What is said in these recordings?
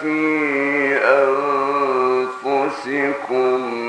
في أنفسكم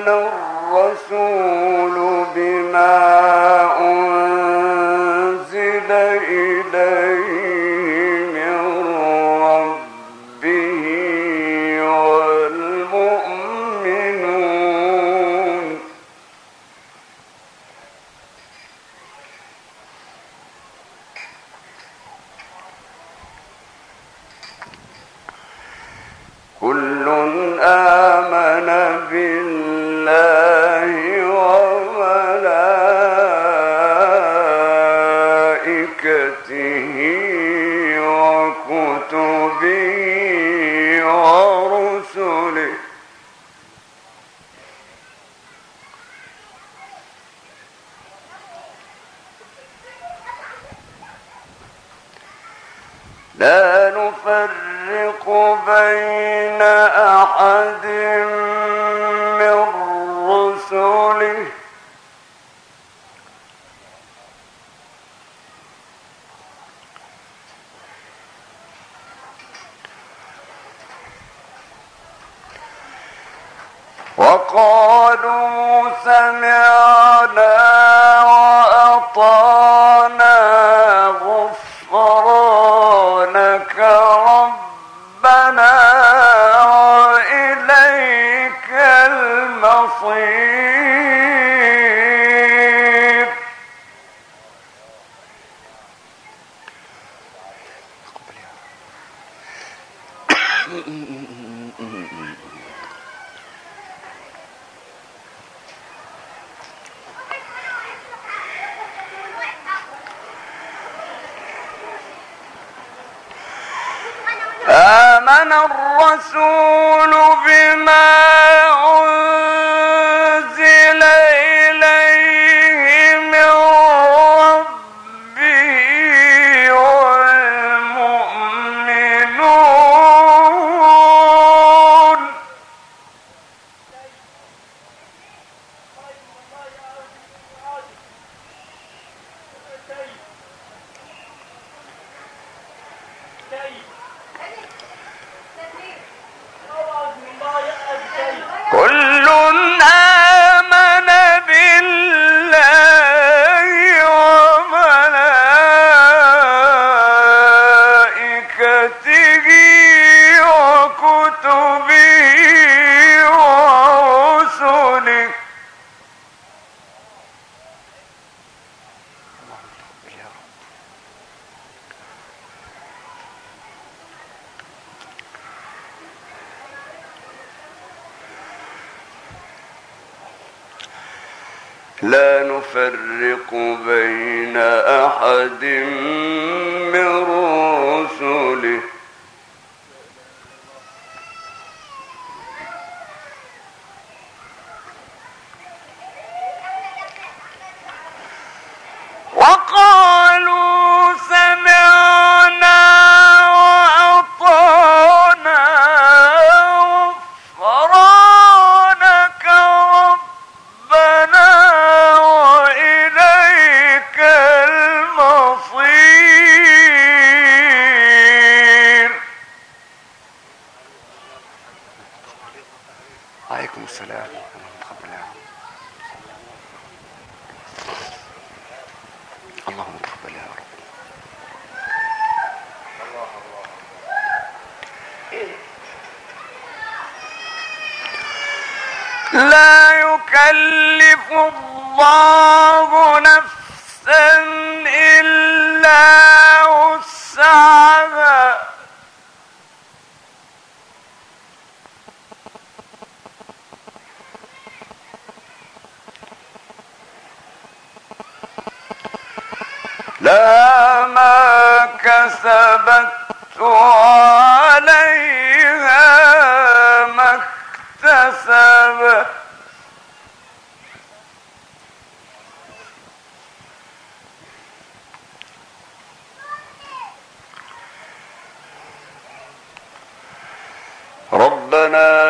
نو سو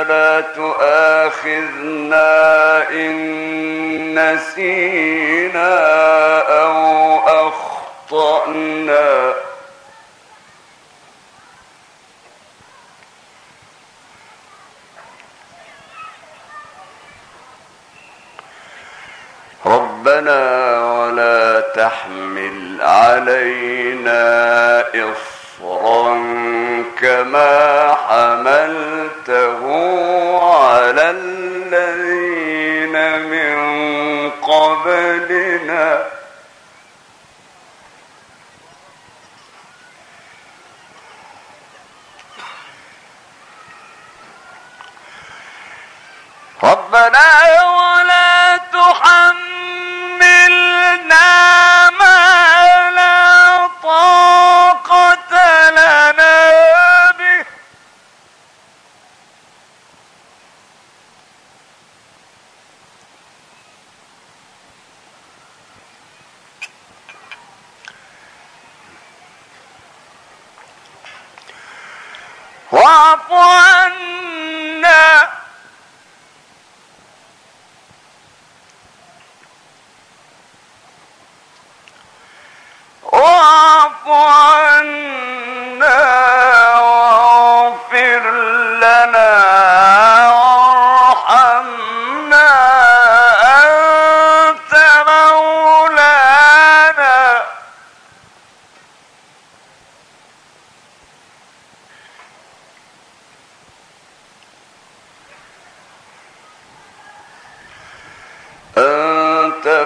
لا تؤاخذنا إن نسينا ربنا ولا تحملنا ما لا طاقة لنا به.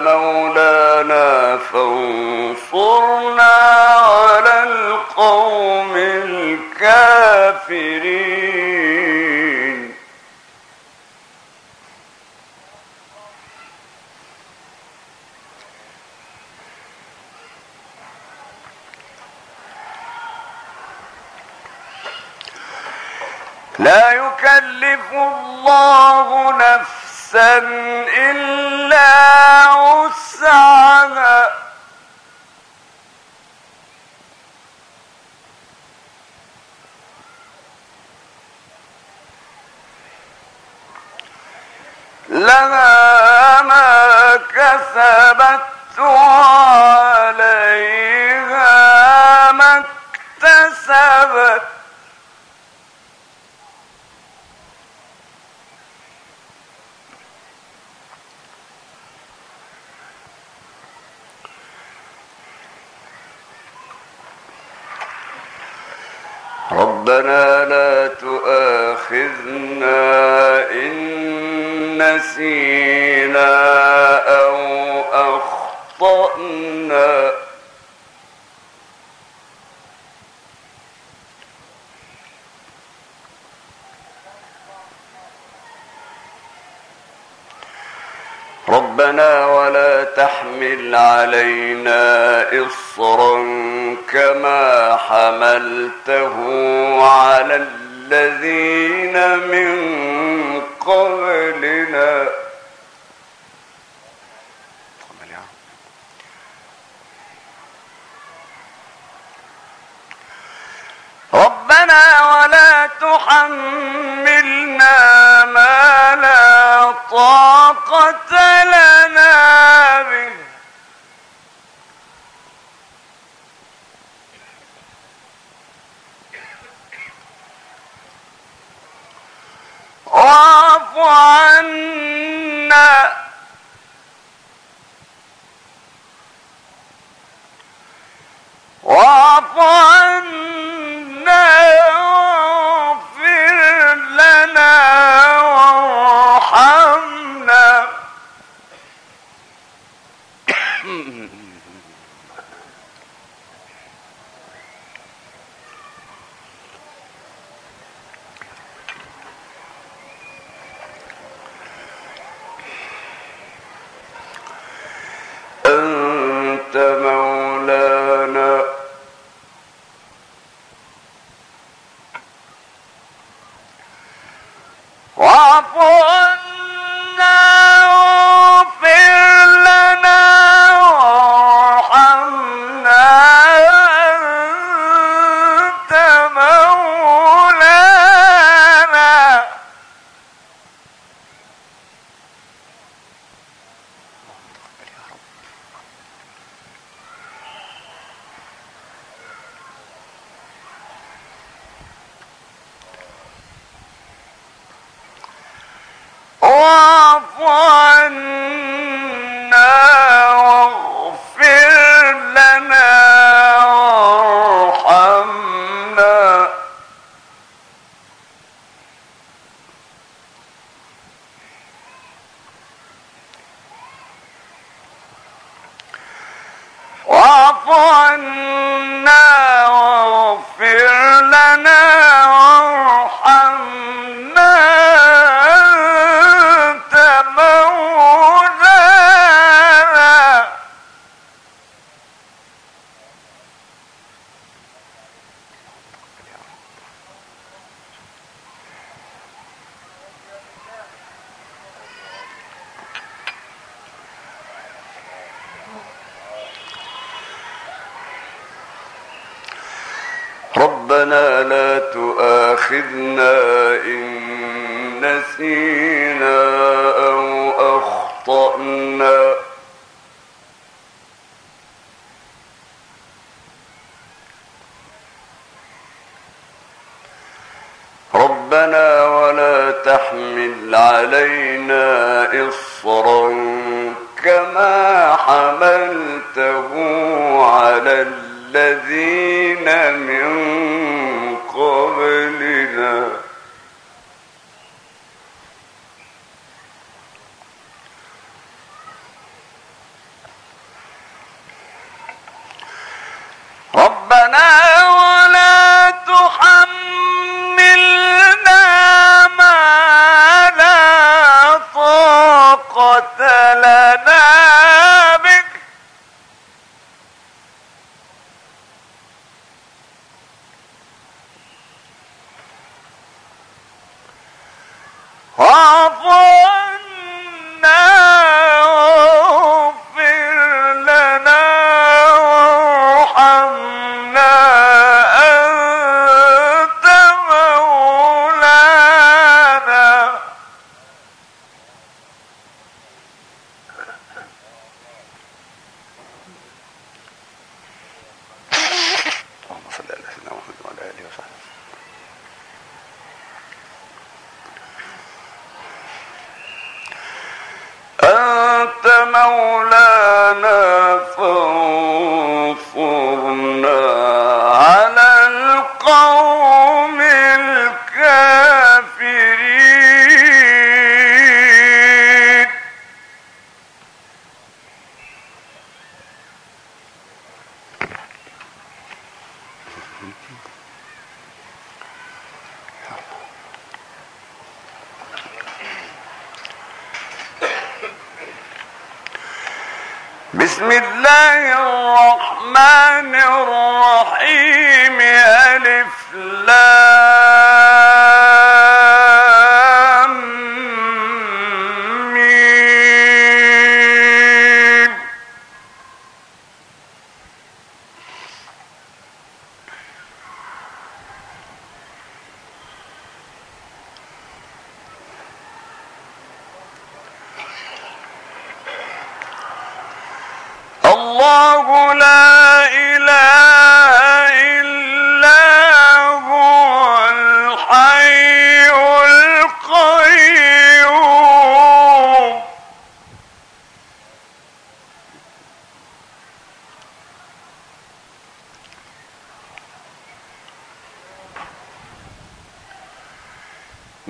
مولانا فانصرنا على القوم الكافرين. لا يكلف الله نفسا إلا لها ما كسبت عليها ما اكتسبت ربنا لا تؤاخذنا إن نسينا أو أخطأنا. ربنا ولا تحمل علينا إصراً كما حملته على الذين من قبلنا. ربنا ولا تحملنا ما لا طاقة لنا پو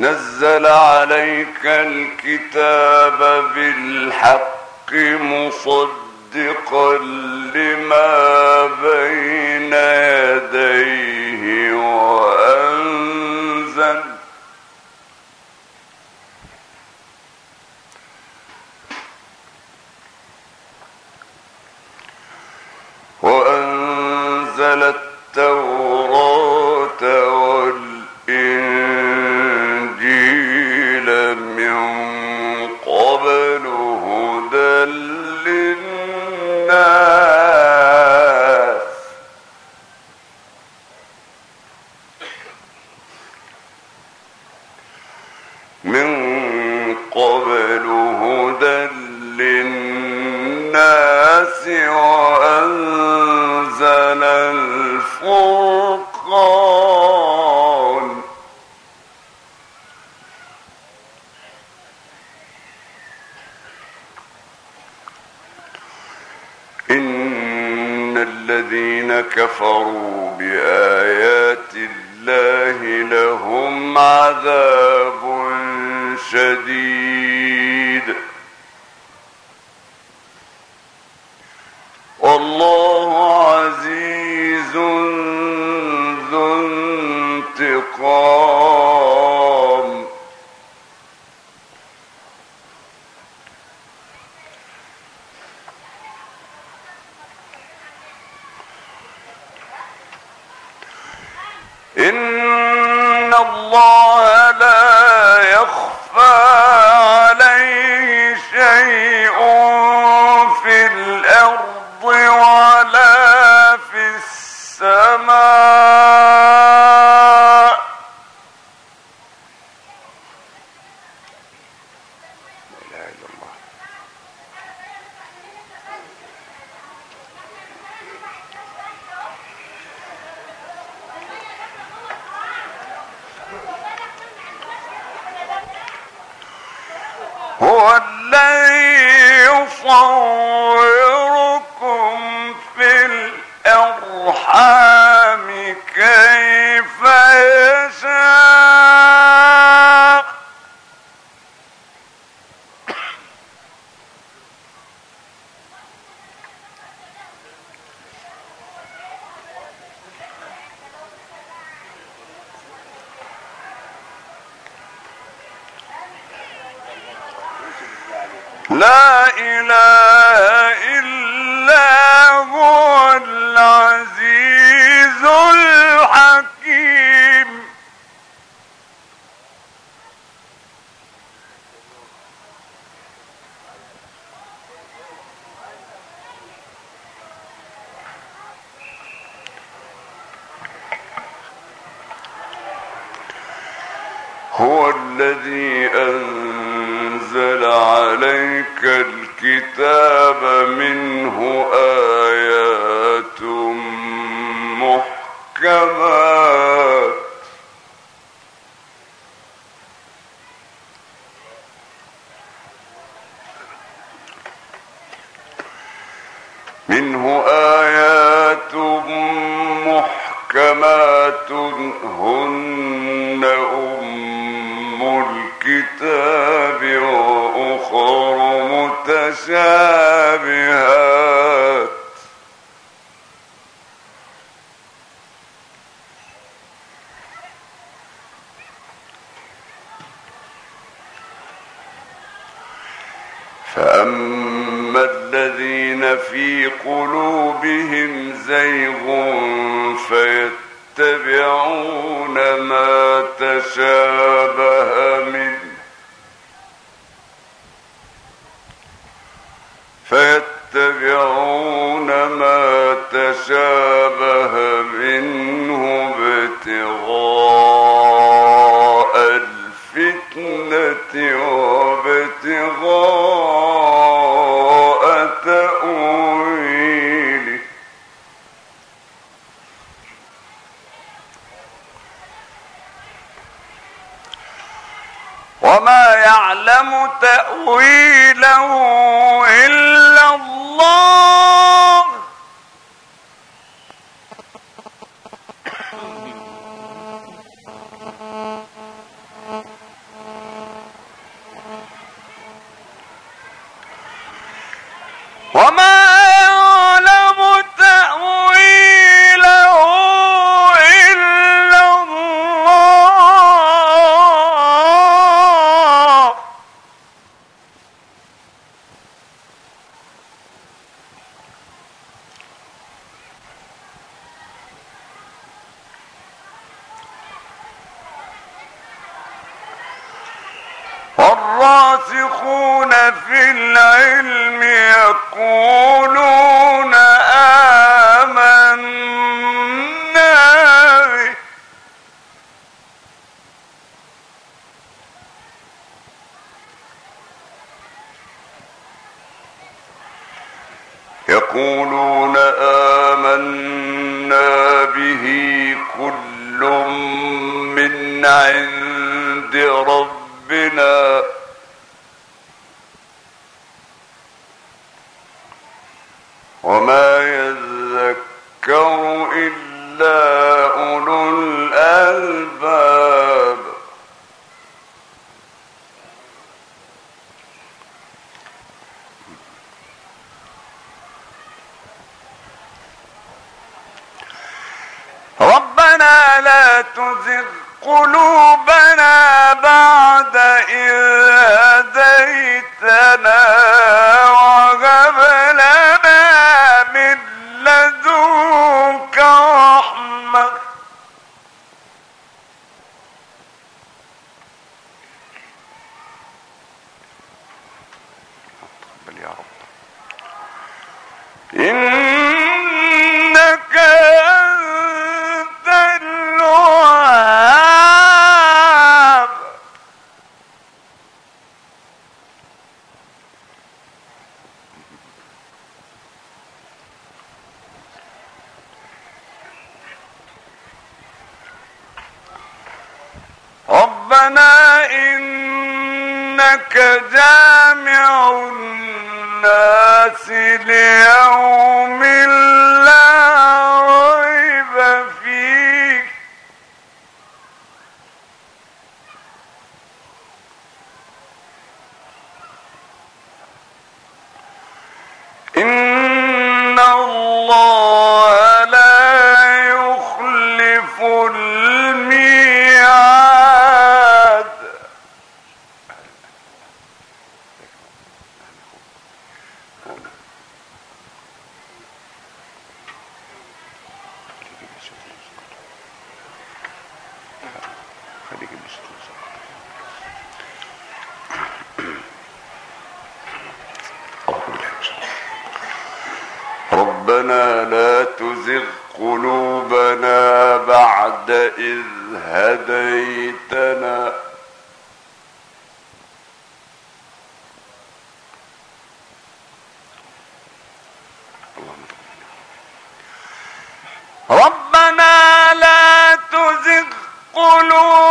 نزل عليك الكتاب بالحق مصدقا لما بين يديه ذو انتقام. ہے۔ الذي أنزل عليك الكتاب منه آيات محكمات في العلم يقول ولا تزغ قلوبنا بعد إذ هديتنا اللهم ربنا لا تزغ قلوبنا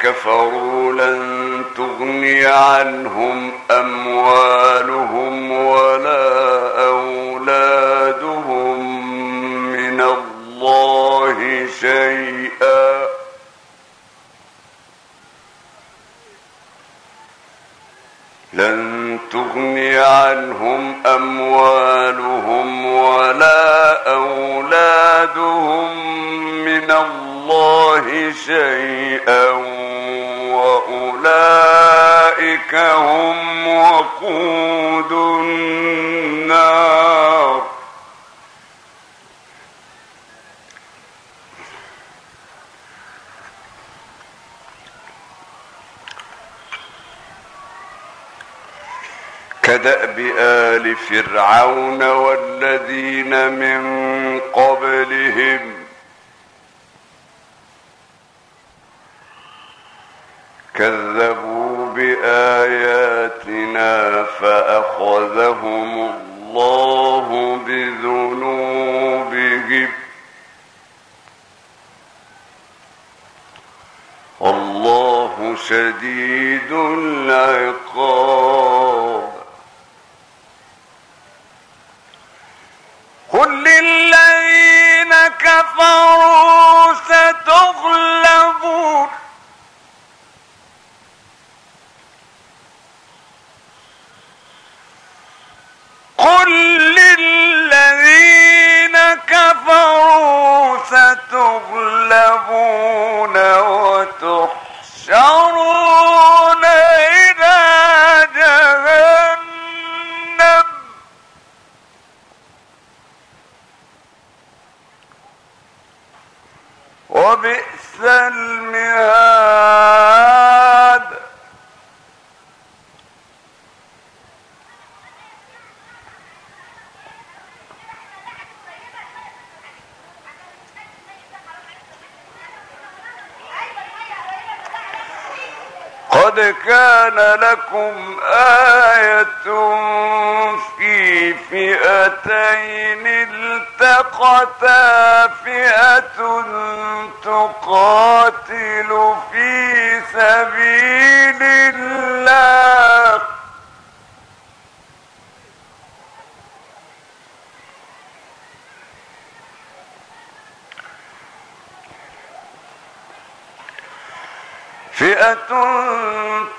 كفروا لن تغني عنهم أموالهم ولا أولادهم من الله شيئا. لن تغني عنهم أموالهم ولا أولادهم من الله شيئا. وأولئك هم وقود النار. كدأب آل فرعون والذين من قبلهم كذبوا بآياتنا فأخذهم الله بذنوبهم. والله شديد العقاب. قل للذين كفروا ستغلبون قل للذين كفروا ستغلبون وتحشرون إلى جهنم. وبئس المهاد. قد كان لكم آية في فئتين التقتا فئة تقاتل في سبيل الله. فئة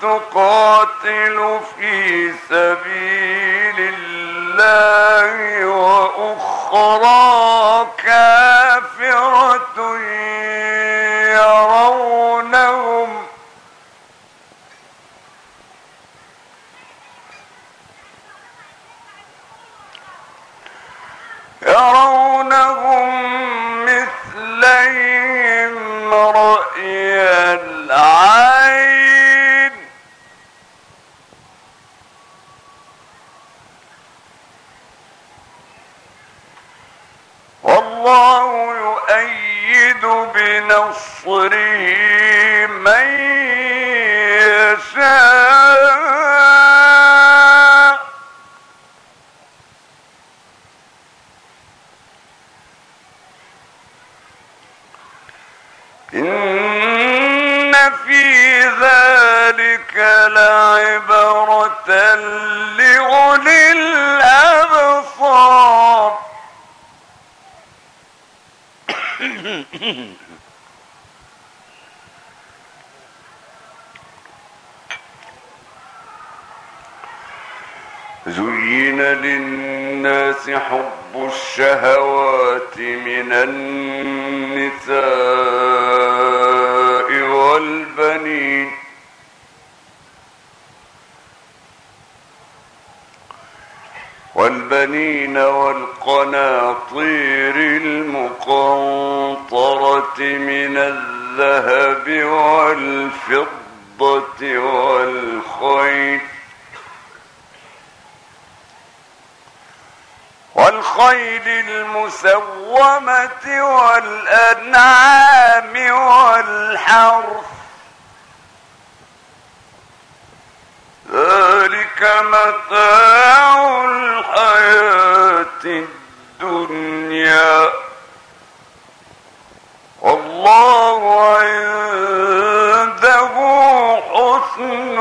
تقاتل في سبيل الله وأخرى كافرة يرونهم يرونهم مثليهم رأي العين. والله يؤيد بنصره من يشاء. إن في ذلك لعبرة لأولي الأبصار زين للناس حب الشهوات من النساء والبنين والبنين والقناطير المقنطرة من الذهب والفضة والخيل والخيل المسومة والأنعام والحرث. ذلك متاع الحياة الدنيا. والله عنده حسن